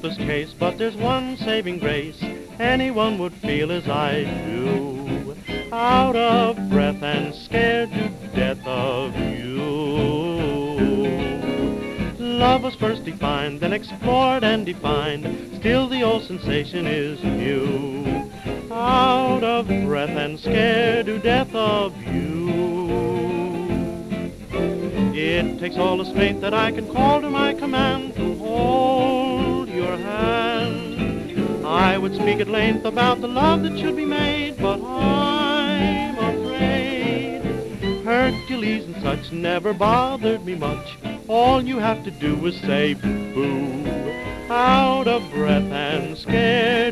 hopeless case, but there's one saving grace. Anyone would feel as I do, out of breath and scared to death of you. Love was first defined, then explored and defined. Still the old sensation is new. Out of breath and scared to death of you. It takes all the strength that I can call to my command to hold your hand. I would speak at length about the love that should be made, but I'm afraid Hercules and such never bothered me much. All you have to do is say boo, out of breath and scared